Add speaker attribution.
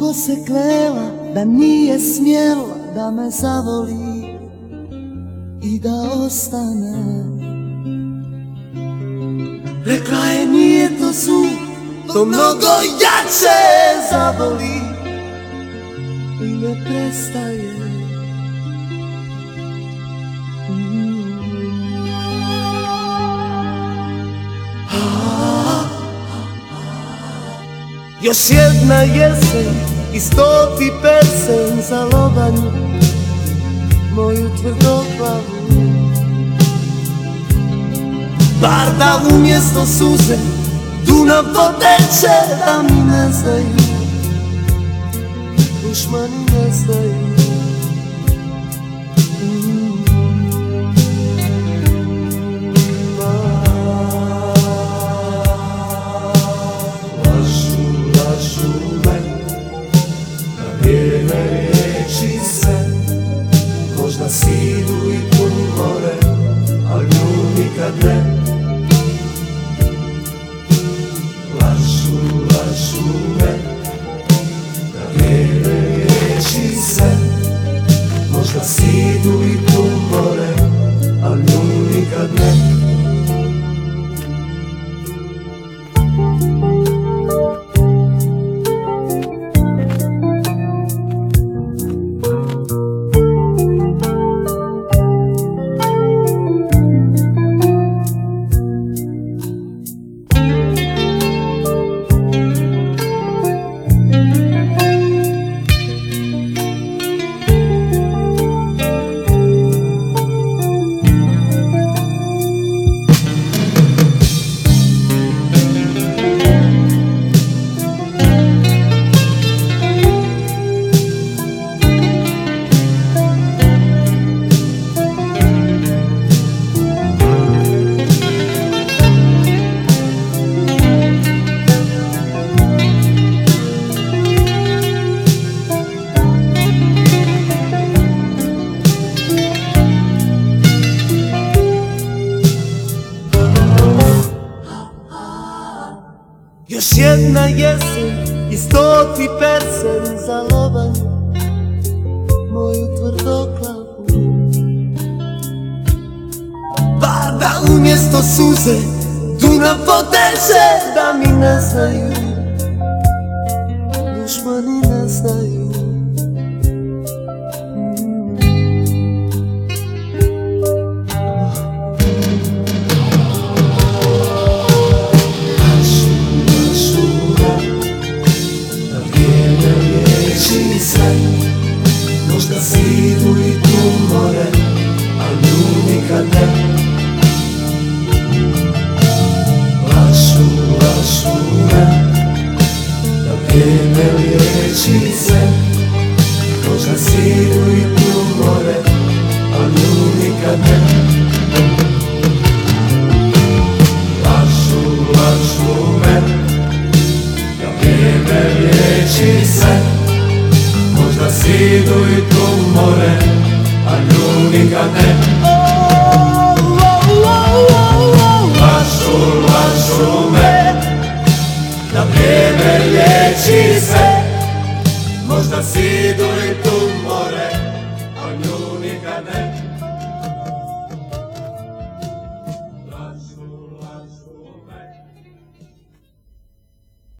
Speaker 1: Dugo se klela da nije smjela da me zavoli i da ostane. Rekla je nije to su, to mnogo jače zaboli I ne prestaje. Još jedna jesen i stoti persen za lobanju Moju tvrdoglavu Bar da umjesto suze Dunav poteče da mi ne znaju. Dušmani ne znaju
Speaker 2: il tuo.
Speaker 1: Još jedna jesen i stoti persen za lobanju Moju tvrdoglavu Bar da umjesto suze Dunav poteže da mi ne znaju. Dušmani ne znaju
Speaker 2: Sidu i more A nju nikad ne. Lažu, lažu me Na vrijeme riječi se. Možda ne Lažu, lažu me Na vrijeme riječi se Možda sidu i